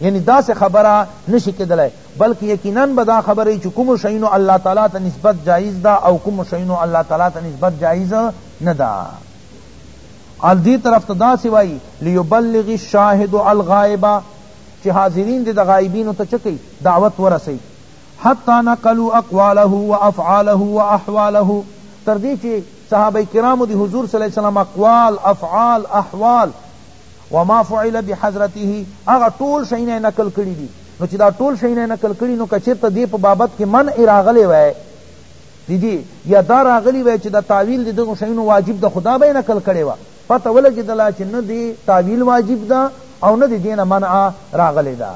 یعنی دا سے خبره نشی کدلای بلکہ یقینا بدا خبره چې کوم شینو الله تعالی ته نسبت جایز دا او کوم شینو الله تعالی ته نسبت جایز نه دا ال دی طرف ته دا سوای لیبلغ الشاهد الغائب چې حاضرین د غایبین ته چکی دعوت ورسی حتی نقلوا اقواله وافعاله واحواله تر دې چې صحابه کرامو د حضور صلی الله علیه وسلم اقوال افعال احوال وما فعل بحضرته هغه ټول شیونه نقل کړي دي نو چې دا ټول شیونه نقل کړي نو کچیرته دې په بابت کې من راغلی وای دیدی یا دا راغلی وای چې دا تعویل د دغه شیونو واجب د خدا به نقل کړي وا پته ولګیدله چې نه دی تعویل واجب ده او نه دی دینه منع راغلی ده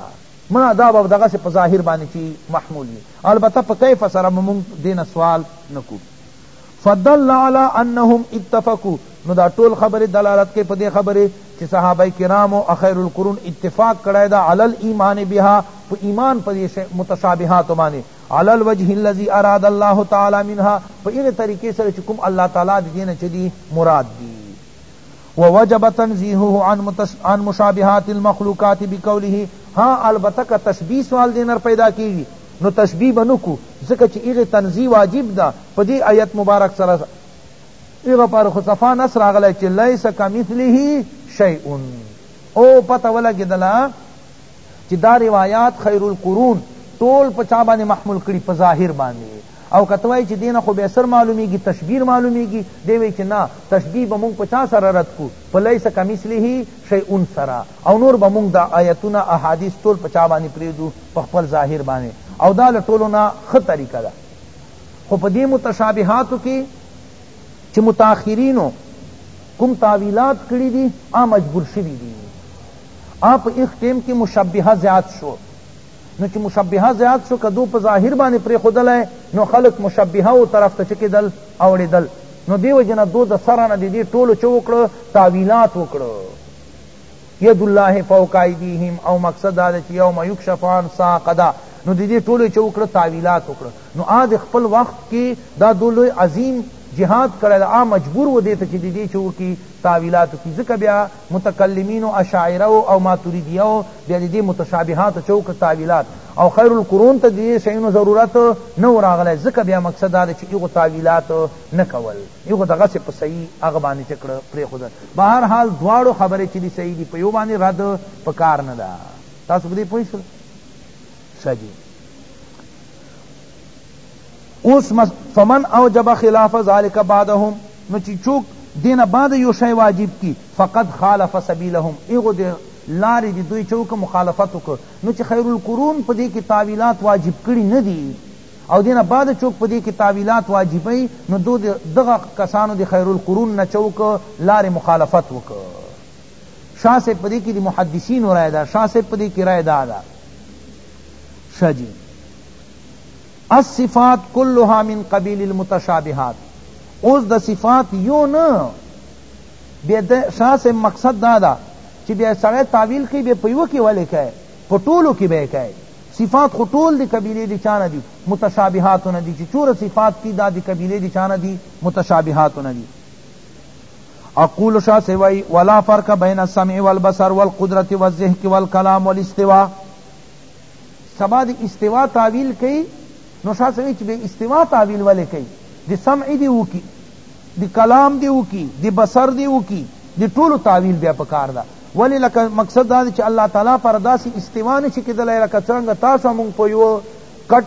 مه دا به دغسې په ظاهر باندې چی محمول وي البته په کیف سره به مونږ دې نه سوال نه کوو فدل علی انهم اتفقوا نو دا ټول خبره دلالت کوي په دې خبره چې صحابه کرام او خیر القرون اتفاق کړی دا علی الايمان بها په ایمان په دې متشابهات باندې علی الوجه الذي اراد الله تعالی منها په هغه طریقې سره چې کوم الله تعالی دې نه چدي مراد دي ووجب تنزیهه عن, متش... عن مشابهات المخلوقات بقوله ها البته که تشبیه سوال دینر پیدا کیږي نو تشبیه به نکو ځکه چې هغه تنزیه واجب ده په دې آیت مبارک سره هغه پر خو صفا نص راغلی چې لیس کمثله شیء او پته ولګېدله چې دا روایات خیر القرون ټول په چا باندې محمول کړي په ظاهر باندې او که ته وایی چی دینه خو بیا سر معلومیږی تشبیر معلومیږی دی وایی چی نه تشبیه به مونږ په چا سره رد کو په لیس کمثله شیء سره او نور به مونږ دا آیتونه احادیث ټول په چا باندی پریږدو په خپل ظاهر باندی او دا له ټولو نه ښه طریقه ده خو په دې متشابهاتو کې چې متأخرینو کوم تعویلات کړی دي آ مجبور شوی دي آ په ایخ ټیم کې مشبهه زیات شو نو چه مشبهه زیات شو که دو په ظاهر باندې پریښودلای نو خلق مشبهه و طرف ته چه کیدل اوړیدل نو دی وجه نه دو د سره نه دی ټولو چه وکړو تاویلات وکړو ید الله فوق ایدیهم او مقصد دا چې یوم یکشف عن ساق دا نو د دې ټولو چې وکړه تعویلات وکړه نو آ د خپل وخت کې دا دو لوی عظیم جهاد کړی آ مجبور و دې ته چې د دې چې وکړي تعویلات وکړي ځکه بیا متکلمینو اشاعره وو او ماتریدیه وو بیا د دې متشابهاتو چه وکړه تاویلات او خیر القرون ته د دې شیونو ضرورت نه وو راغلی ځکه بیا مقصد دا دی چه هغو تاویلات نه کول هغو دغسې په صحیح هغه باندې چه کړه پریښودل بهر حال دواړو خبرې چه دي صحیح دي په یو باندې رد په کار نه ده تاسو په دې پوه شول ښه جی اوس فمن اوجب خلاف ذلک بعدهم نو چی چوک دین بعد یو شای واجب کی فقد خالف سبیلهم ایغو دی لاری دی دوی چوک مخالفت وک نو چی خیر القرون پدی کی تاویلات واجب کړی ندی او دین بعد چوک پدی کی تاویلات واجبی نو دو دی دغه کسانو دی خیر القرون نه چوک لاری مخالفت وک شاہ سے پدی کی دی محدثین رائے دا شاہ سے پدی کی رائے دا دا شاہ جی الصفات کلها من قبیل المتشابهات اوس د صفات یو نه بیا د شاه صاحب مقصد دا ده چې بیا سړی تعویل کوي بیا په یوه کې ولې کوي په ټولو کې به یې کوي صفات خو ټول دی قبیلې دی چا نه دي متشابهاتو نه دي چې چوره صفات دي دا د قبیلې دی چا نه دي متشابهاتو نه دي اقول شاه صاحب وایي ولا فرق بین السمع والبصر والقدرت والذهک والکلام والاستوا سبا د استوا تاویل کوي نو شاه سوي چې به استوا تاویل ولې کوي د سمع دی وکي د کلام دی وکي د بصر دی وکي د ټولو تاویل بیا پکار ده ولی لکه مقصد دا چې الله تعالی پر داسې استوا نشي کېدلی لکه څرنګه تاسو مونږ په یو کټ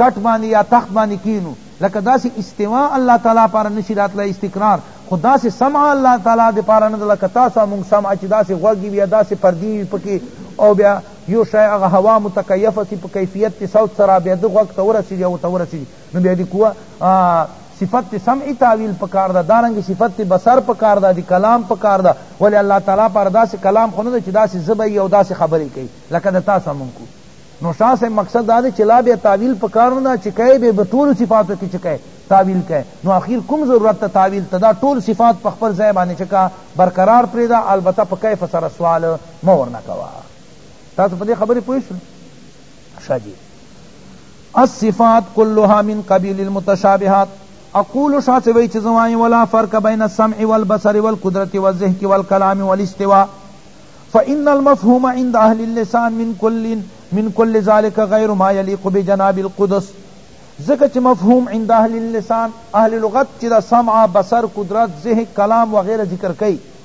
کټ باندې یا تخت باندې کینو لکه داسې استوا الله تعالی پر نشي راتلی استقرار خو داسې سمع الله تعالی د پاره نه ده لکه تاسو مونږ سمع چې داسې غوږ وي یا داسې پردې وي پکې او بیا يو شی هغه هوا متکيفه سي په کيفيت ته صوت سره بیا د غوږ ته ورسیږي او ته ورسیږي نو بیا د کوه صفت سمعی تعویل پکار ده دارنګ صفت بصر پکار ده دی کلام پکار ده ولی الله تعالی پر داس کلام خو نه چې داس زبې او داس خبرې کوي لکه د تاسو مونږ کو نو شاه صاحب مقصد دا دی چې لا بیا تعویل پکار نه چې کوي به ټول صفاتو کې چې کوي تعویل کوي نو اخیر کوم ضرورت ته تعویل ته دا ټول صفات په خپل ځای باندې چې کا برقرار پرې ده البته په کیف سره سوال مه ورنه کوه تاسو په دې خبرې پوه شئ ښه جي الصفات كلها من قبيل المتشابهات اقول شاته وی چې زوای ولا فرق بین السمع والبصر والقدرت والذهك والكلام والاستواء فإن المفهوم عند أهل اللسان من كل من كل ذلك غير ما يليق بجناب القدس ځکه چې مفهوم عند اهل اللسان اهل لغت چې دا سمع بصر قدرت ذهن کلام وغیره ذکر کوي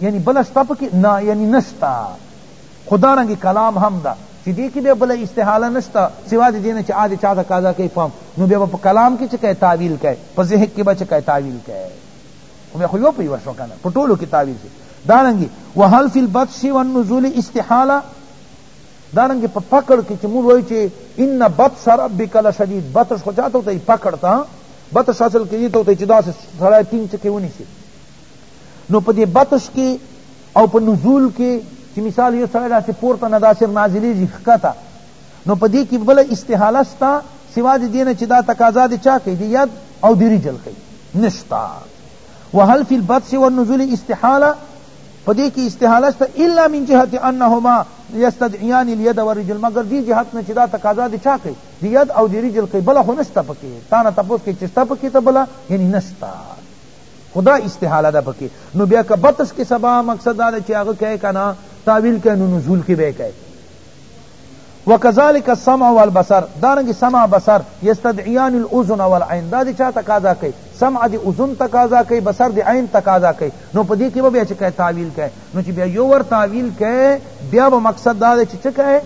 یعنی بل شته پکې نه یعنی نشته خو دارنګې کلام هم ده چې دې کې بیا بله استحاله نشته سوا د دې نه چې عادې چا ته قضا کوي فهم نو بیا به په کلام کې چې کوي تعویل کوي په ذهن کې به چې کوي تعویل کوي خو بیا خو یو په یوه شو که نه په ټولو کې تعویل شي دارنګې وهل فی البطش والنزول استحاله دارنګې په پکړ کې چې موږ وایو چې ان بطش ربک لشدید بطش خو چا ته وتهیي پکړ ته بطش اصل کې دې ته وتهیي چې داسې سړی ټینګ چې کې ونیسي نو په دې بطش کې او په نزول کې چې مثال یو سړی داسې پورته نه داسې نازلېږي ښکته نو په دې کې بله استحاله شته سوا د دې نه چې دا تقاضا د چا کوي د ید او د رجل کوي نشته وهل فی البطش والنزول استحاله په دې کې استحاله شته الا من جهت انهما یستدعیان الید والرجل مگر دې جهت نه چې دا تقاضا د چا کوي د ید او د رجل کوي بله خو نشته پکې تا نه تپوس کوي چې شته پکې ته بله یعنی نشته خو دا استحاله ده پکې نو بیا که بطس کې سبا مقصد دا ده چې هغه کوي که نه تاویل کوي نو نزول کې به کوي وکذالک السمع والبصر دارنګ سمع بصر یستدعیان الاذن والعین دا دې چا تقاضا کوي سمع دې اذن تقاضا کوي بصر دې عین تقاضا کوي نو په دې کې به بیا چې کوي تاویل کوي نو چې بیا یو ور تاویل کوي بیا به مقصد دا دی چې څه کوي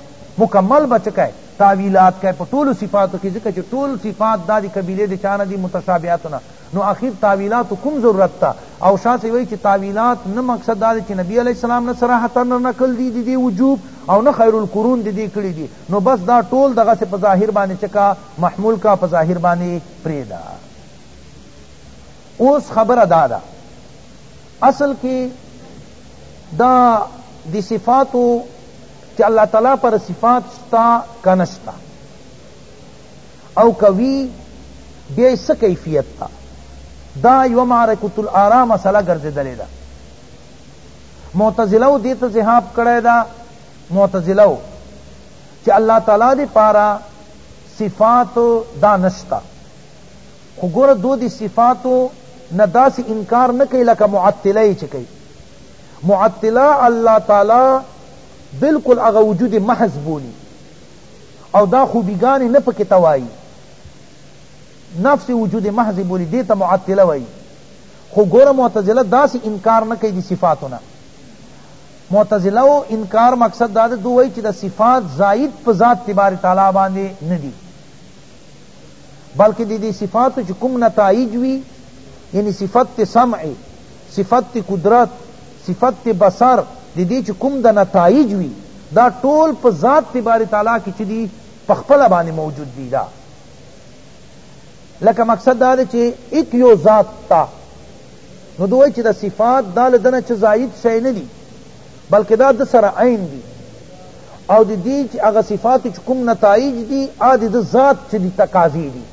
مکمل به څه کوي تاویلات کوي په ټولو صفاتو کې ځکه چې ټول صفات دا دې قبیلې د چا نه دي متشابهاتو نه نو اخیر تاویلاتو کوم ضرورت ته او شاه صاحب وایی چی تاویلات نه مقصد دا دی چی نبی علیه السلام نه صراحتا نقل دی دی دی وجوب او نه خیر القرون دی دی کړی دی نو بس دا ټول دغه سه په ظاهر باندې چکا محمول کا په ظاهر باندې پریدا اوس خبره دا ده اصل کی دا دی صفاتو چی اللہ تعالی پر صفات شتا کنشتا او که وی بیا یې څه کیفیت ده دا یوه معرکة الآراء مسله ګرځېدلې ده معتزلو دې ته ذهاب کړی ده معتزلو چې الله تعالی دې پاره صفات دا نشته خو ګوره دو دې صفاتو نه داسې انکار نه کوي لکه معطله یې چې کوي معطله الله تعالی بالکل هغه وجود محض بولي او دا خوبی ګانی نه پکی ته وایی نفس وجود محض بولی دیتا معطله وایی خو ګوره معتزله داسی انکار نه کوي دی صفاتو نه معتزله او انکار مقصد دا ده دو وایي چې د صفات زائد په ذات تبار تعالی باندې ندی بلکه د دې صفاتو چې کوم نتایج وي یعنی صفت تی سمع صفت تی قدرت صفت تی بصر د دې چې کوم د نتایج وي دا ټول په ذات تی باری تعالی کې چې دي په خپل باندې موجود دي دا لکه مقصد دا دی چې ایک یو ذات تا نو دوی چې د صفات دا لدنه چې زائد شی نه دي بلکې دا د سره عین دي او د دې چې هغه صفات چې کوم نتایج دي هغه د ده ذات چې دي تقاضې دي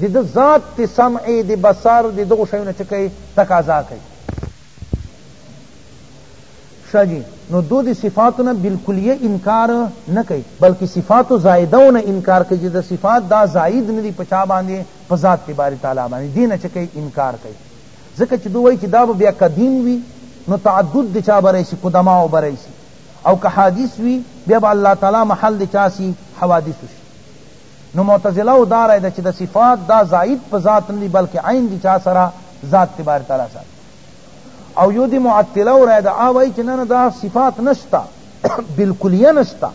د ده ذات د سمع د بصر د دغو شیو نه چې کوي تقاضا کوي ښه جي نو دو د صفاتو نه بالکلیه انکار نه کوي بلکې صفاتو زائدو نه انکار کوي چې د صفات دا زائد نه دي په چا باندې په ذات باری تعالی باندې دې نه چې کوي انکار کوي ځکه چې دوی وایي چې دا به بیا قدیم وي نو تعدد د چا به راشي قدماو به راشي او که حادث وي بیا به الله تعالی محل د چا سي حوادثو شي نو معتزله دا رای ده چې د صفات دا زائد په ذات نه دي بلکې عین دي چا سره ذات تبار تعالی سره او یو دی معطله و رای دا آوائی چی نه دا صفات نشتا بالکلیه نشتا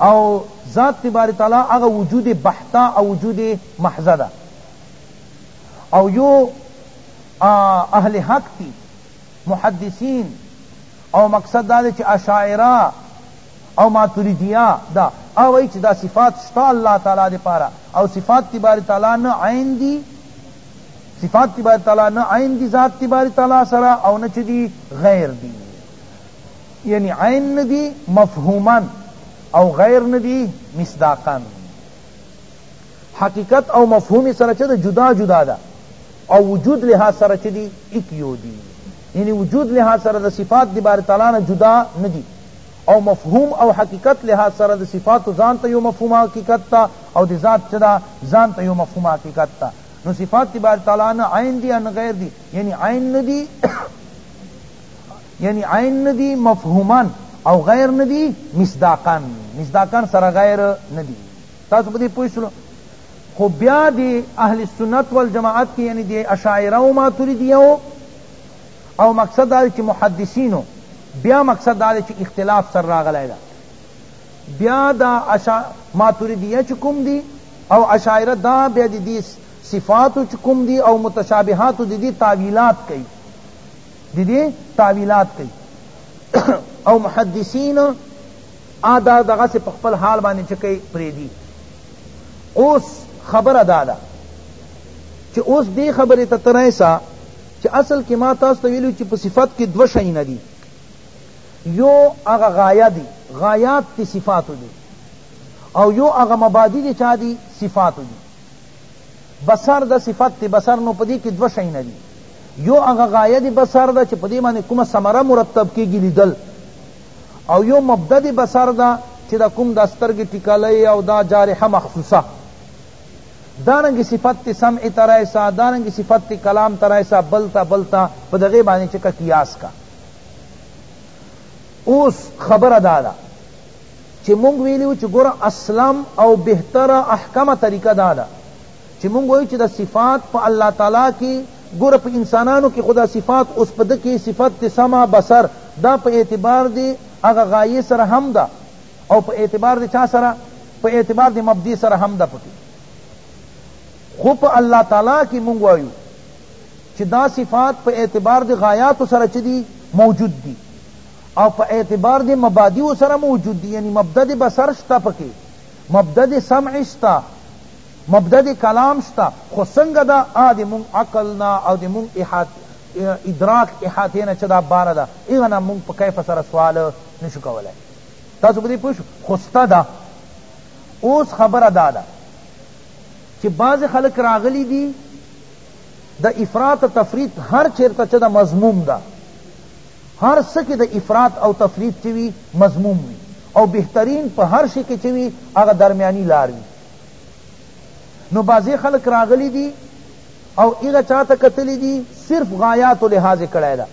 او ذات تباری تعالی اغا وجود بحتا او وجود محضه ده او یو اهل حق تی محدثین او مقصد دا چې اشاعره او ماتریدیه دا او وای چې دا صفات شتا الله تعالی دی پاره او صفات تی بار تعالی نه عین دی صفات تی بار تعالی نه عین دی ذات تی بار تعالی سره او نه چې دی غیر دی یعنی عین ندی مفهوما او غیر ندی مصداقا حقیقت او مفهوم سره چه ده جدا جدا ده او وجود لحاظ سره چه دی ایک یو دی یعنی وجود لحاظ سره ده صفات دی بار تعالی نه جدا ندی او مفهوم او حقیقت لحاظ سره ده صفات ځان ته یو مفهوم حقیقت تا او دی ذات چه ده ځان ته یو مفهوم حقیقت تا نو صفات دی بار تعالی نه عین دی ان غیر دی یعنی عین ندی یعنی عین ندی مفهوما او غیر ندی مصداقا مصداقا سره غیر ندی تاسو په دې پوه شئ خو بیا دی اهل سنت والجماعت کی یعنی دی اشاعره و ماتوریدیه او مقصد دا چې محدثینو بیا مقصد دا چې اختلاف سر راغلی دا بیا دا اشا ماتوریدیه چې کوم دی او اشاعره دا بیا دی, دی صفات چې کوم دی او متشابهات دی دی تعویلات کوي دی دی تعویلات کوي او محدثین آ دا دغسې په خپل حال باندې چې کوي پرېږدي اوس خبره دا ده چې اوس دې خبرې ته ته رایسه چې اصل کې ما تاسو ته ویلو چې په صفت کې دوه شیونه دي یو هغه غایه دي غایات تی صفاتو دي او یو هغه مبادی دي چا دي صفاتو دي بصر د صفت تی بصر نو په دې کې دوه شیونه دي یو هغه غایه دي بصر ده چې په دې باندې کومه ثمره مرتب کېږي لیدل او یو مبدا دی بسر دا چی دا کوم دا سترګی ټکلی او دا جارحه مخصوصه دارنګ صفت تی سمع ترایسا دارنګ صفت تی کلام ترایسا بلتا بلتا په دغه باندې چکا قیاس کا اوس خبر دادا چې مونږ ویلو چې ګور اسلام او بهتره احکامه طریقه دادا چی مونږ وایو چی دا صفات په الله تعالی کی ګوره په انسانانو کی خدا صفات اوس په ده کی صفت تی سمع بصر دا په اعتبار دی هغه غایه سره هم ده او په اعتبار دی چا سره په اعتبار دی مبدی سره هم ده پکی خو په الله تعالی کی مونږ وایو چی دا صفات په اعتبار دی غایات سره چی دی موجود دی او په اعتبار دی مبادی سره موجود دی یعنی مبدا دی بصر شتا پکی مبدا دی سمع شتا مبدا د کلام شته خو څنګه ده آ د مونږ عقل نه او د مونږ احاط ادراک احاطه نه چه دا باره ده هغه نه مونږ په کیف سره سوال نشو کولای تاسو په دې پوه شو خو شته ده اوس خبره دا ده چه بعض خلک راغلی دي د افراط تفرید هر چیرته چه د مضموم ده هر سکی د افراط او تفرید چوی مضموم وی او بهترین په هر شی کې چوی هغه درمیانی لار وی نو بازی خلق راغلی دی او ایغا چاہتا کتلی دی صرف غایاتو لحاظ کڑای دا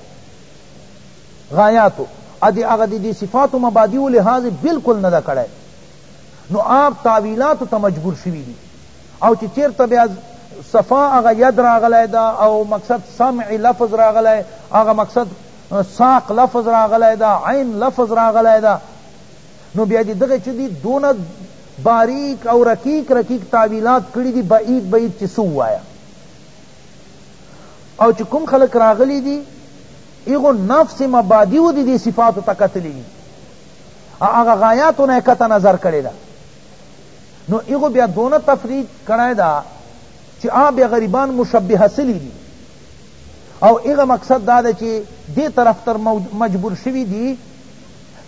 غایاتو ادی اغا دی دی صفات و مبادیو لحاظ بالکل ندا کڑای نو آپ تاویلاتو تا مجبور شوی دی او چی چیر تا بیا صفا اغا ید راغلای دا او مقصد سمع لفظ راغلای اغا مقصد ساق لفظ راغلای دا عین لفظ راغلای دا نو بیا دی دغه چه دی دونه باریک او رکیک رکیک تاویلات کړی دی بعید بعید چه سو وایا او چه کم خلق راغلی دی ایغو نفس مبادیو دی دی صفاتو تا کتلی دی اغا غایاتو نه کتا نظر کړی دا نو ایغو بیا دونه تفرید کړی دا چه آ بیا غریبان مشبه سلی دی او ایغا مقصد دا دا چه دی طرف تر مجبور شوی دی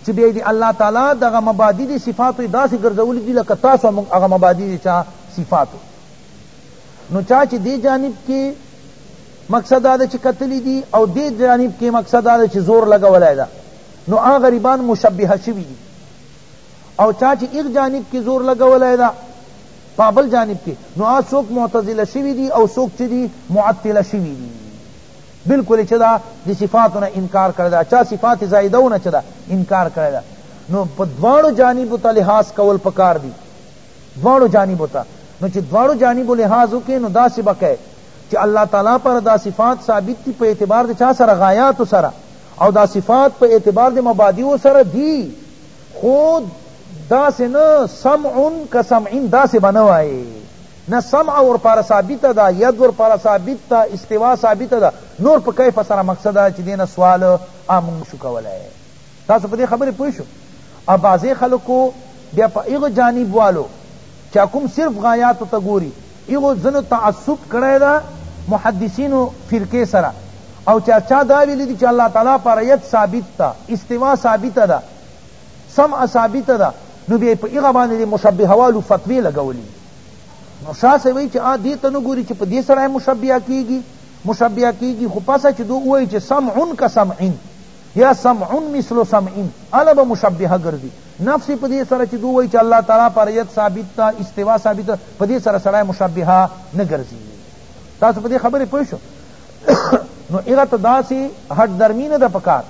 چی بیا دی الله تعالی دغه مبادی دی صفاتو داسی ګرځولی دی لکه تاسو هم هغه مبادی دی چا صفاتو نو چا چی دی جانب کی مقصد دا چی قتلی دی او دی جانب کی مقصد دا چی زور لګولای دا نو آ غریبان مشبهه شوی دی او چا چی ایک جانب کی زور لګولای دا پابل جانب کی نو آ سوک معتزله شوی دی او سوک چی دی معطله شوی دی بالکل چه دا دی صفاتو نه انکار کړی دا چا صفات زائدو نه چه دا انکار کړی دا نو په دواړو جانبو ته لحاظ کول پکار دی دواړو جانبو ته نو چې دواړو جانبو لحاظ وکې نو داسې به کوي چې الله تعالی پر دا صفات ثابت دي په اعتبار د چا سره غایات سره او دا صفات په اعتبار د مبادیو سره دي خود داسې نه سمع که سمعین داسې به نه وایي نه سمع ورپاره ثابته ده ید ورپاره ثابت ده استوا ثابته ده نور په کیف سره مقصد دا چې دینه سوال ا مونږ نشو کولای تاسو په دې خبرې پوه شو او بعضې خلکو بیا په هغه جانب والو چا کوم صرف غایاتو ته ګوري هغو ځینو تعصب کړی ده محدثینو فرقې سره او چا چا دا ویلي دي چې الله تعالی پر یت ثابت ده استوا ثابته ده سمع ثابته ده نو بیا په هغه باندې مشبهه والو فتوې لګولي نو شاه صاحب وایي چې آ دې ته نه ګوري چې په دې سړی مشبیه کیږي مشبیه کیږي خو پسه چې دو وایي چې سمعن که سمعین یا سمعن مثل سمعین اله به مشبیه ګرځي نفس په دې سره چې دو وایي چې الله تعالی پر یت ثابت تا استوا ثابت په دې سره سړی مشبیه نه ګرځي تاسو په دې خبرې پوه شو نو هغه ته داسې هټ درمي نه ده پکار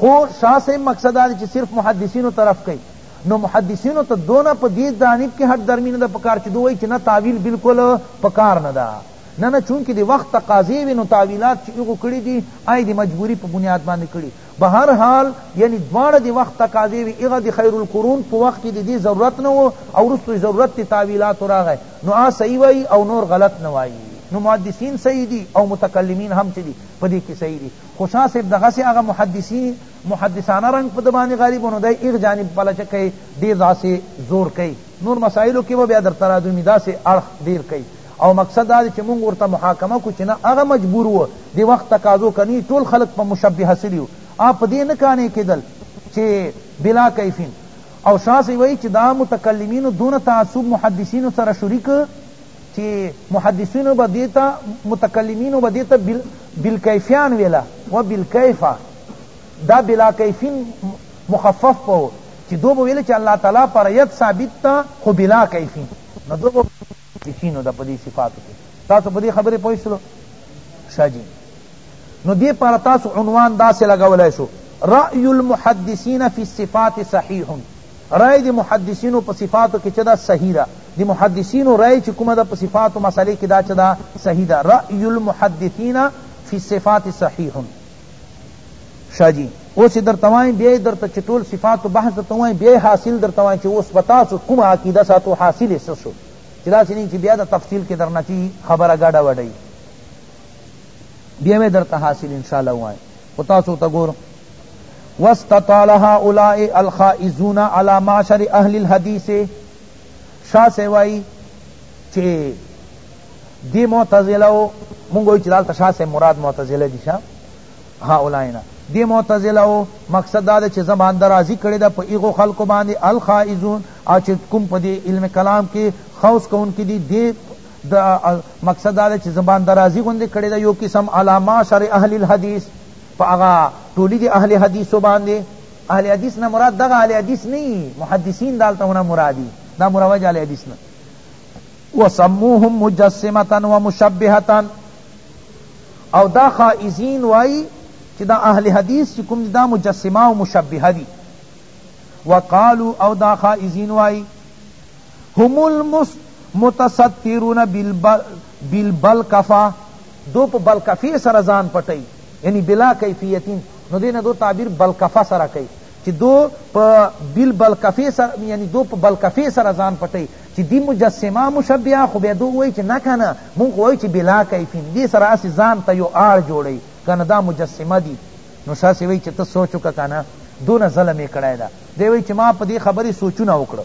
خو شاه صاحب مقصد دا چې صرف محدثینو طرف کوي نو محدثینو ته دونه په دې جانب کې هټ درمي نه ده پکار چې دوی وایي چې نه تعویل بالکل پکار نه ده نه نه چونکې د وخت تقاضې وي نو تعویلات چې هغو کړي دي آی د مجبوري په بنیاد باندې کړي به هر حال یعنی دواړه د وخت تقاضې وي هغه د خیر القرون په وخت کې د دې ضرورت نه و او وروسته ضرورت د تعویلاتو راغی نو آ صحیح وایي او نور غلط نه وایي نو محدثین صحیح دي او متکلمین هم چې دي په دې کې صحیح دي خوشحال صاحب دغسی هغه محدثی محدثانه رنګ په دبانی غالب نو دی ایغ جانب پلچ کئ ډیر داسی زور کئ نور مسائلو کې بیا در ترادومی داسی اړخ ډیر کئ او مقصد دا چې مونږ ورته محاکمه کو چې نه هغه مجبور و دی وخت تقاضو کني ټول خلق په مشبهه سلیو اپ دې نه کانې کېدل چې بلا کیفین او شاسی وای چې دا متکلمین دون تعصب محدثین سره شریک چی محدثینو به دیتا متکلمینو به دیتا بل بالکیفیان ویلا و بالکیفا دا بلا کیفین مخفف پو چی دو بویل چی اللہ تعالی پر ید ثابت تا خو بلا کیفین نو دو کیفینو دا پدی صفاتو کی تاسو پدی خبری پوی شلو شاجی نو دی پر تاسو عنوان دا سے لگولای شو رأی المحدثین فی الصفات صحیح رای د محدثینو په صفاتو کې چه ده صحیح ده د محدثینو رای چې کومه ده په صفاتو مسئله کې دا چه ده صحیح ده رای المحدثین فی الصفات صحیح شاه جی اوس در توایم بیا در ته چټول صفات او بحث ته وایم بیا حاصل در توایم چې اوس پتا سو کوم عقیده ساتو حاصل یې شو چې دا سینې چې بیا د تفصیل کې درنه چی خبره ګډه وډی بیا مې در ته حاصل ان شاء الله وایم خو تاسو ته ګور واستطال هؤلاء الخائزون على معشر اهل الحديث شاه سیوای چې دی معتزله او مونږ چې دالته شاه سه مراد معتزله دي شاه هؤلاء نه دی معتزله او مقصد دا چې زبان درازي کړي د په ایغو خلکو باندې الخائزون او چې کوم په دې علم کلام کې خوص کون کې دي دی د مقصد دا دی چې زبان درازی غوندې کړې ده یو قسم علی معشر اهل الحدیث په هغه ټولي د اهل حدیثو باندې اهل حدیث نه مراد دغه اهل حدیث نه محدثین دالته نه مرادی دا مروج اهل حدیث نه وسموهم مجسمه ومشبهه او دا خائزین وای چې دا اهل حدیث چې کوم دا مجسمه او مشبهه دي وقالو او دا خائزین وای هم المتسترون بالبلکفة دو په بلکفې سره ځان پټوي یعنی بلا کیفیتین نو دې نه دو تعبیر بلکفه سره کوي چی دو په بل بلکفه سره یعنی دو په بلکفه سره ځان پټي چی دی مجسمه مشبیه خو به دو وای چی نه کنه مون خو وای چی بلا کیفین دی سره اس ځان ته یو آر جوړي کنه دا مجسمه دی نو شاسې وای چی ته سوچو کنه دونه ظلم کړای دا دی وای چی ما په دې خبرې سوچونه وکړو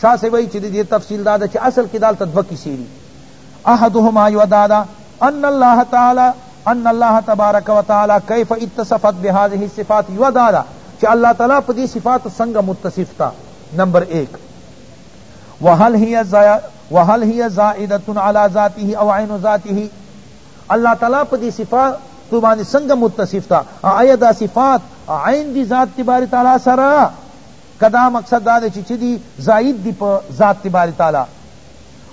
شاه صاحب وایی چی د دې تفصیل دا ده چی اصل کې دالته دوه کیسې دي احدهما یو دا ده ان الله تعالی ان الله تبارک وتعالی کیف اتصفت بهذه الصفات یو دا ده چی الله تعالی په دې صفات څنګه متصف تا نمبر 1 وهل هي وهل هي زائده على ذاته او عین ذاته الله تعالی په دې صفات تو باندې څنګه متصف تا آیا دا صفات عین دی ذات تبارک تعالی سره که دا مقصد دا دی چی چه دی زائد دی په ذات دی باری تعالی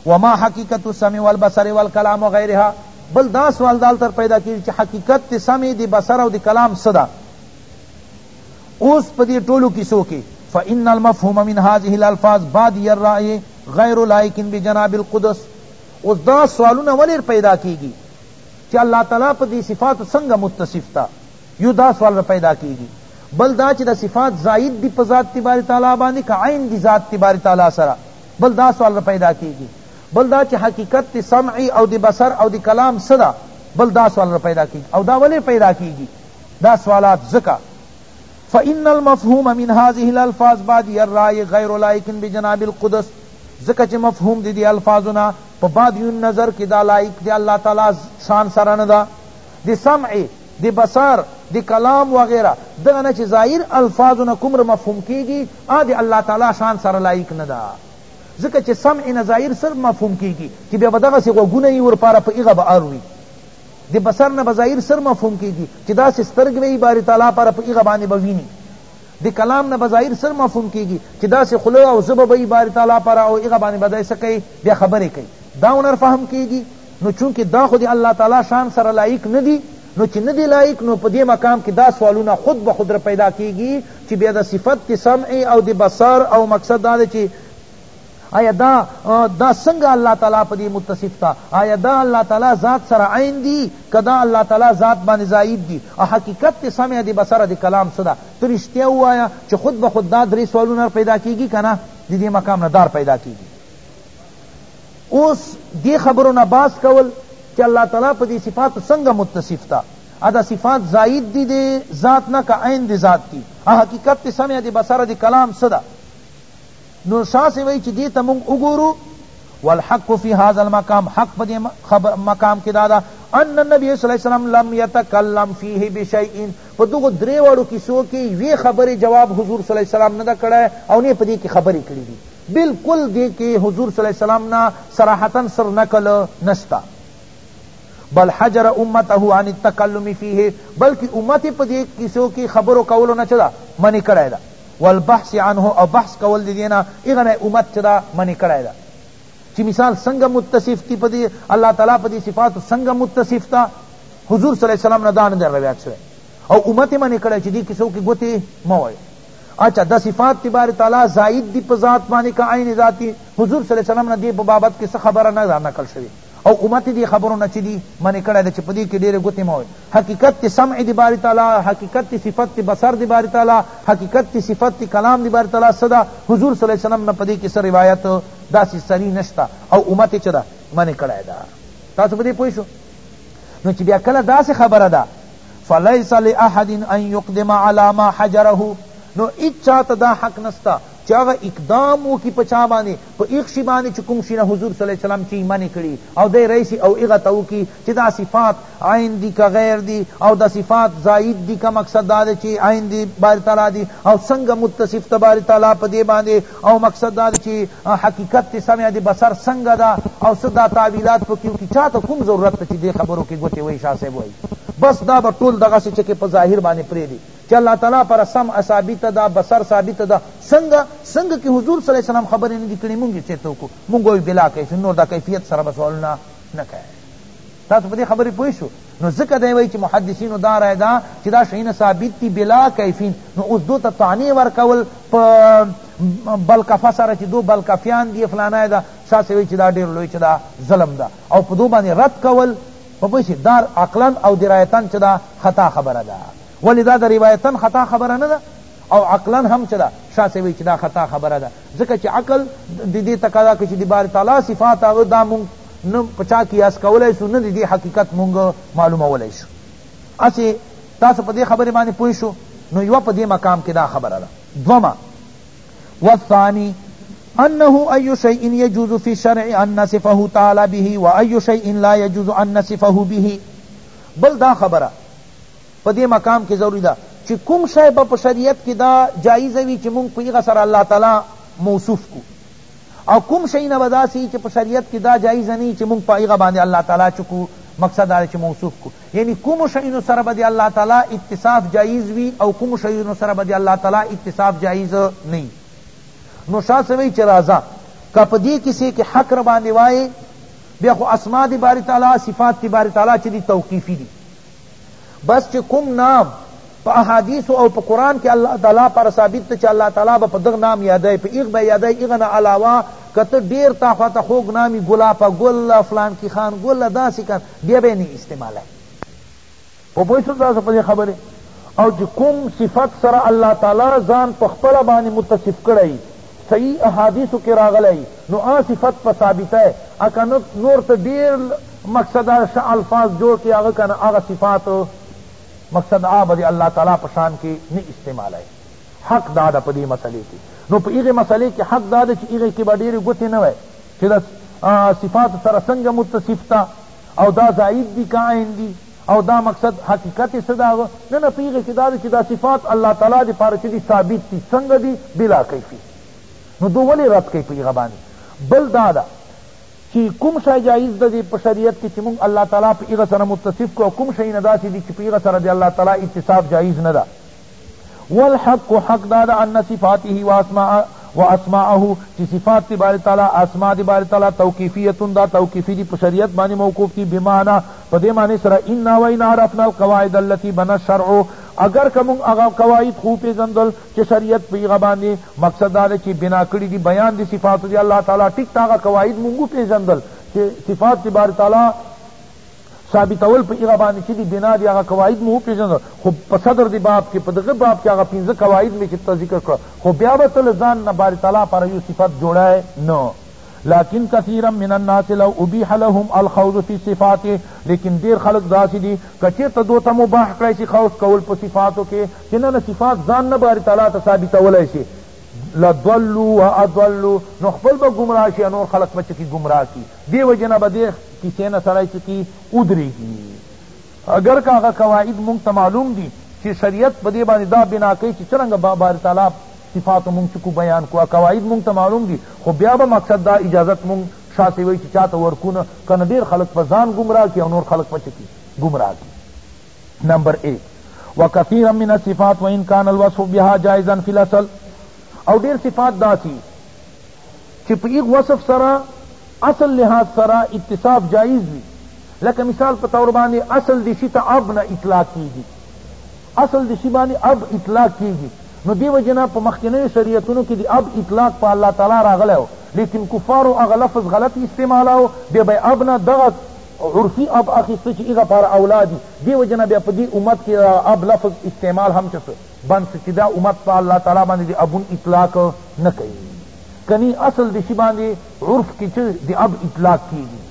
وما حقیقت السمع والبصر والکلام وغیرها بل دا سوال دال تر پیدا کیږي چې حقیقت ته سمع دی بصر او دی کلام صدا اوس په دې ټولو کیسو کې فإن المفهوم من هذه الالفاظ بادی الرأی غیر لائق بجناب القدس اوس دا سوالونه ولې پیدا کیږي چې الله تعالی په دې صفات څنګه متصف تا یو دا سوال را پیدا کیږی بل دا چی دا صفات زائد دی په ذات تباری تعالی باندی که عین دی ذات تباری تعالی سره بل دا سوال را پیدا کیږی بل دا چی حقیقت دی سمعی او دی بصر او دی کلام صدا بل دا سوال را پیدا کیږی او دا ولی پیدا کیږی دا سوالات زکا فإن المفهوم من هذه الالفاظ بعد الرأي غير لائق بجناب القدس زکا چی مفهوم دی دی الفاظنا په بعد یون نظر کی دا لائق دی اللہ تعالی شان سرندا دی سمعی د بصر، د کلام وغیره دغه نه چی ظاهر الفاظو نه کوم رمفهوم کیږی هغه د الله تعالی شان سره لایق نه ده ځکه چی سمع نه ظاهر څه رمفهوم کیږی چی بیا به دغسی غوږونه یی ورپاره په هغه به اروی د بصر نه به ظاهر څه رمفهوم کیږی چی داسی سترګ به یی باری تعالی پاره په هغه باندی به وینی د کلام نه به ظاهر څه رمفهوم کیږی چی داسی خوله او ژبه به یی باری تعالی پاره او هغه باندی به دای څه کیی بیا خبری کیی دا ونه رفهم کیږی نو چونکه دا خو دی الله تعالی شان سره لایق ندی نو چې ندی لایق نو په دې مقام کې دا سوالونه خود به خود را پیدا کیږي چې بیا د صفت د سمع او د بصر او مقصد دا دی چې آیا دا دا څنګه الله تعالی په دې متصف تا آیا دا الله تعالی ذات سره عین دی کدا الله تعالی ذات باندې زائد دی او حقیقت ته سمع دی بصر دی کلام صدا ترشتیا وایا چې خود به خود دا درې سوالونه پیدا کیږي کنه د دې مقام نه دار پیدا کیږي اوس دې خبرو نه باس کول چې الله تعالی په دې صفاتو څنګه متصف ده ادا صفات زائد دی دی ذات نه کا عین دی ذات دی حقیقت تی سمع دی بصر دی کلام صدا نو شاہ سے وئی چی دیتا مونگ اگورو والحق فی هذا المقام حق پا دی مقام کی دادا ان النبی صلی اللہ علیہ وسلم لم یتکلم فیه بشیئین پا دوگو درے وڑو کسو کی وی خبر جواب حضور صلی اللہ علیہ وسلم ندا کڑا ہے او نے پا دی کی خبری کری دی بلکل دې کې حضور صلی الله علیه وسلم نه صراحتا سر نکل نشتا بل حجر امته عن التکلم فیه بلکہ امت په دې کیسو کې خبرو کولو نه چدا منی کړای دا والبحث عنه او بحث کول دي نه اغنه امت چدا منی کړای دا چې مثال څنګه متصف تی په دې الله تعالی په دې صفات څنګه متصف تا حضور صلی الله علیه وسلم نه دان در روایت شوی او امت منی کړای چې دې کیسو کې ګوتی مو اچھا دا صفات دی باری تعالی زائد دی په ذات باندې که عین ذات دی حضور صلی الله علیه وسلم نه دی په بابت کې څه خبره نه ده نقل شوی او امت دی خبرو نه چی دی منی کړی ده چې په دې کې ډېرې ګوتې مه وای حقیقت تی سمع دی باری تعالی حقیقت تی صفت تی بصر دی باری تعالی حقیقت تی صفت تی کلام دی باری تعالی صدا حضور صلی الله علیه وسلم نه په دې کې څه روایت داسې سری نشته او امت چی ده منی کړی ده تاسو په دې پوه شو نو چې بیا کله داسې خبره ده فلیس لاحد ان یقدم علی ما حجره نو اچا ته دا حق نستا چې هغه اقدام وکړي په چا باندې په ایغ شي باندې چې کوم شي نه حضور صلی الله علیه وسلم چې ایمان کړي او دی رئیسي او ایغه ته وکړي چې دا صفات عین دي که غیر دي او دا صفات زاید دي که مقصد دا دی چې عین دي باری تعالی دي او څنګه متصف ته باری تعالی په دې باندې او مقصد دا دی چی حقیقت تی سمع دی بصر سنګه ده او څه دا تعویلات په کیو کی چاته کوم ضرورت ته چی دی خبرو کی ګوتی وای شاه صاحب وای بس دا به ټول دغه سی چکی په ظاهر باندې پریدی چی الله تعالی پر سمع ثابت ده بصر ثابت ده سنګه سنګه کی حضور صلی الله علیه وسلم خبر نه دی کړی مونږ چیرته وکړو مونږ وای بلا کیف نور دا کیفیت سره سوالونه نه کوي تاسو په دې خبرې پوه شو نو ځکه دی وایي چې محدثینو دا رای ده چې دا شیونه ثابت دي بلا کیفین نو اوس دو ته طعنې ورکول په بلکفه سره چې دو بلکفیان دي فلانه ده شاه صاحب چې دا ډېر لوی چې دا ظلم ده او په دو باندې رد کول په پوه دار عقلا او درایتن چې دا خطا خبره ده ولې دا د روایتن خطا خبره نه ده او عقلا هم چې دا شاه صاحب چې دا خطا خبره ده ځکه چې عقل د دې تقاضا کوي چې د باری تعالی صفات هغه دا مونږ نه په چا قیاس کولای شو نه د دې حقیقت مونږ معلومولی شو هسې تاسو په دې خبرې باندې پوه شو نو یوه په دې مقام کې دا خبره ده دوما والثانی انه ای شیء یجوز فی الشرع ان نصفه تعالی به و ای شیء لا یجوز ان نصفه به بل دا خبره په دې مقام کې ضروري ده چې کوم شی به په شریعت کې دا جایزه وي چې مونږ په هغه سره الله تعالی موصوف کو او کوم شی نه به داسې وي چې په شریعت کې دا جایزه نه وي چې مونږ په هغه باندې الله تعالی چکو مقصد دا چې موصوف کو یعنی کوم شیونو سره به الله تعالی اتصاف جایز وي او کوم شیونو سره به الله تعالی اتصاف جایز نه نو شاه سوي چې راځه که په دې کیسې کې حق را باندې وایې بیا خو اسماء دی باری تعالی صفات دی باری تعالی چې دی توقیفی دی بس چې کوم نام په احادیث او په قرآن کې الله تعالی پر ثابت ته چې الله تعالی به په دغه نام یادای په ایغ به یادای ایغه نه علاوه کته ډیر تا خو ته خوګ نامي ګلاب ګل فلان کی خان ګل داسې کان بیا به نه استعمالای په پوه شو تاسو په خبره او چې کوم صفت سره الله تعالی ځان په خپل باندې متصف کړی صحیح احادیثو کې راغلی نو هغه صفت په ثابته ا کنه نور ته ډیر مقصد ش الفاظ جوړ کې هغه کنه هغه صفات مقصد آ بدی اللہ تعالی پشان کی نی استعمال ہے حق دادا پا دی مسئلے کی نو پا ایغی مسئلے کی حق دادا چی ایغی کی با دیر گوتی نوے چی دا صفات سر سنگ متصف تا او دا زائد دی کائن دی او دا مقصد حقیقت یې څه داغه نه نه په هغه کښې دا دی چې دا صفات الله تعالی دې پاره چې دي ثابت دي څنګه دي بلا کیفي نو دو ولې رد کوي په هغه باندې بل دا ده چی کوم شای جایز ده په شریعت کی چی مونږ الله تعالی په ایغه سره متصف کو کوم شای نه داسی دی چی په ایغه سره دی الله تعالی اتصاف جایز نه ده والحق حق دا دا ان صفاته واسماء واسماءه چی صفات دی باری تعالی اسماء دی باری تعالی توقیفیتون دا توقیفی دی پشریعت بانی موقوف دی بمعنی پدی معنی سرا انا و انا عرفنا القواعد اللتی بنا الشرع اگر که مونږ هغه قواعد خو پیژندل چې شریعت په هغه باندې مقصد دا دی چې بنا کړي دي بیان دي صفاتو دي الله تعالی ټیک هغه قواعد مونږ پیژندل چې صفات دی بار تعالی ثابتول په هغه باندې چې دی بنا دی هغه قواعد مو وپېژنده خو په صدر دی باب کې په دغه باب کې هغه پنځه قواعد مې چې تا ذکر کړه خو بیا به ته له ځان نه باري تعالی لپاره یو صفت جوړی نه لكن كثيرا من الناس لو ابيح لهم الخوض في صفات لیکن دیر خلق داسی دی کچیر تا دو تا مباح کرائی سی خوض کول پا صفاتو کے چنانا صفات زان نباری تعالی تا ثابت اولائی سی لدولو و ادولو نو خپل با گمراہ شی نور خلق بچکی گمراہ کی دې وجې نه به دې کیسې نه سړی چه کی ودریږي اګر که هغه قواعد مونږ ته معلوم دي چه شریعت په دې باندې دا بنا کوي چه څرنګه به باری تعالی صفات مونږ چه کو بیان کو قواعد مونږ ته معلوم دي خو بیا به مقصد دا اجازت مونږ شا ته وي چه چا ته ورکو نه کنه ډیر خلق په ځان ګمراه کی او نور خلق په چه کی ګمراه کی نمبر ایک وکثیرا من الصفات وان کان الوصف بها جائزا فی الاصل او ډیر صفات داسی چی په ایغ وصف سره اصل لحاظ سره اتصاف جائز وی لکه مثال په طور باندې اصل دی شی ته اب نه اطلاق کیږي اصل دی شی باندې اب اطلاق کیږي نو دیو جنا په مخکنیو شریعتونو کې دی اب اطلاق په الله تعالی راغلی و لیکن کفارو هغه لفظ غلط استعمالاو بیا به اب نه دغه عرفی اب اخیسته چې هغه پر اولادی دیو جنا بیا په دې امت کې اب لفظ استعمال هم چسه بند سه چی دا امت په الله تعالی باندې دی ابون اطلاق نه کوي کني اصل دی شی باندې عرف کی چه دی اب اطلاق کیږي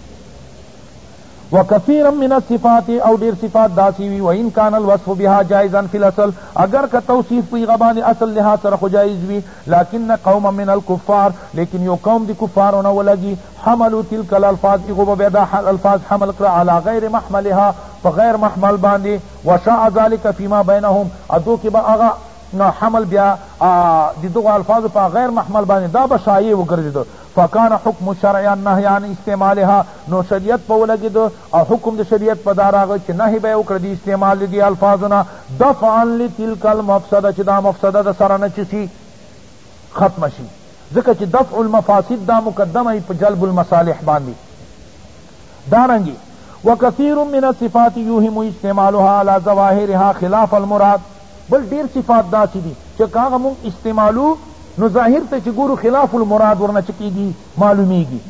وکثیرا من الصفات او ډیر صفات داسی وی وان کان الوصف بها جائزا فی الاصل اگر که توصیف پی غبان اصل لحاظ سره خو جائز وی لكن قوم من الكفار لیکن یو قوم دی کفارونه ولگی حملوا تلك الالفاظ اغو بيدا الفاظ حمل کړه على غیر محملها فغیر محمل باندې وشاء ذلک فیما بینهم او دو کې به هغه حمل بیا د دغو الفاظو په غیر محمل باندې دا به شایع وګرځېده فکان حکم الشرع النهی عن استعمالها نو شریعت په ولګېده او حکم د شریعت په دا راغی چې نهی به یې وکړه د استعمال د دې الفاظو نه دفعا لتلک المفسده چې دا مفسده د سره نه چسی ختمه شي ځکه چې دفع المفاسد دا مقدمه په جلب المصالح باندې دارنګه وکثیر من الصفات یوهم استعمالها علی ظواهرها خلاف المراد بل ډیر صفات داسی دی چې کاغه مونږ استعمالو نو ظاهر ته چې ګورو خلاف المراد ورنه چکیږي معلومیږي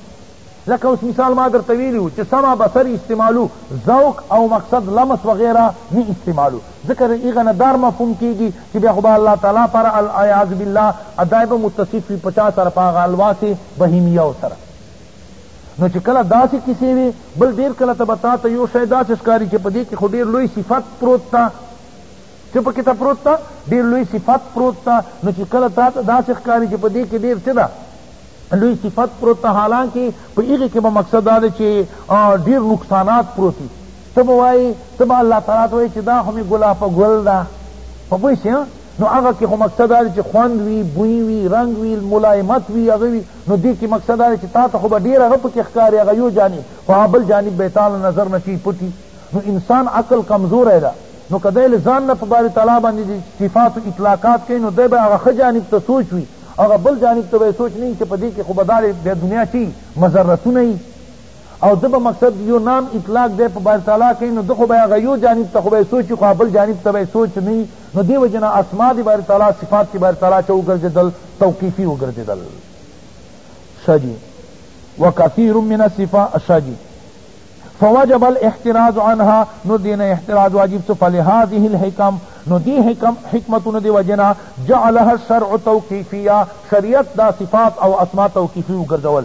لکه اوس مثال ما در تویلیو چې سما بسر استعمالو ذوق او مقصد لمس وغیرہ نه استعمالو ذکر ایغه نه دار مفهوم کیږي چې بیا خدا الله تعالی پر الاعاذ بالله ادایب متصف پچا سره پاغه الواس بهیمیه سره نو چې کله داسې کیسې وي بل ډېر کله ته به تا ته یو شی داسې ښکاري چې په دې کې خو ډېر لوی صفت پروت ده چې په کې ته پروت ده ډېر لوی صفت پروت ده نو چې کله تا ته داسې ښکاري چې په دې کې ډېر څه ده لوی صفت پروت ده حالانکه په هغې کې به مقصد دا دی چې ډېر نقصانات پروت دي ته به وایي ته به الله تعالی ته وایي چې دا خو مې ګلا په ګل ده په پوه شې نو هغه کې خو مقصد دا دی چې خوند وي بوی وي رنګ وي ملایمت وي هغه وي نو دې کې مقصد دا دی چې تا ته خو به ډېر هغه پکې ښکاري هغه یو جانب خو هغه بل جانب به یې تا له نظر نه شي پټي نو انسان عقل کمزوری ده نو که دی له ځان نه په باري تعالی باندې صفات و اطلاقات کوي نو دی به هغه ښه جانب ته سوچ وي هغه بل جانب ته به یې سوچ نه وي چې په دې کې خو به دا د دنیا چی مضرتونه وي او ده به مقصد یو نام اطلاق دی په بار تعالی کئی نو ده خو به هغه یو جانب ته خو به سوچی خو بل جانب ته به سوچ نی نو دی وجه نه اسماء دی بار تعالی صفات دی بار تعالی چا وګرځیدل توقیفی وګرځیدل شجی وکثیر من الصفات شجی فوجب الاحتراز عنها نو دین احتراز واجب سو فلهذه الحکم نو دی حکم حکمتون دی وجنا جعلها الشرع توقیفیہ شریعت دا صفات او اسماء توقیفی وگردول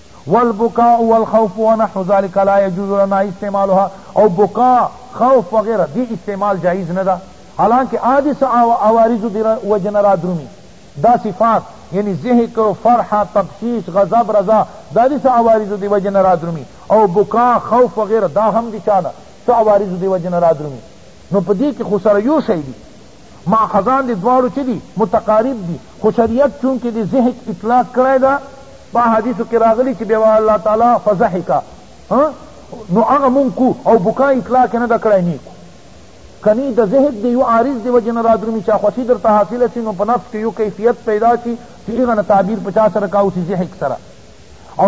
والبکاء والخوف ونحو ذلک لا یجوز لنا استعمالها او بکاء خوف وغیره دی استعمال جائز نه ده حالانکه آدی سا عوارض دی وجه نه رادرومی دا صفات یعنی ضحک فرح تقشیش غضب رضا دا دی سا عوارض دی وجه نه رادرومی او بکاء خوف وغیره دا هم دی چانه سا عوارض دی وجه نه رادرومی نو پدی که خسر یو شیدی ماخذان دی دواړو چه دی متقارب دی خو شریعت چونکه دی ضحک اطلاق کړی دا په حدیثو کې راغلی چې بیا الله تعالی فضحک نو هغه مونږ کو او بکا اطلاق نه د کړی نیکو کنی د ذهب د یو عارض د وجه نه رادرومي چا خوښي درته حاصله شي نو په نفس کې یو کیفیت پیدا شي چې هغه نه تعبیر په چا سره کاو شي ذهب سره او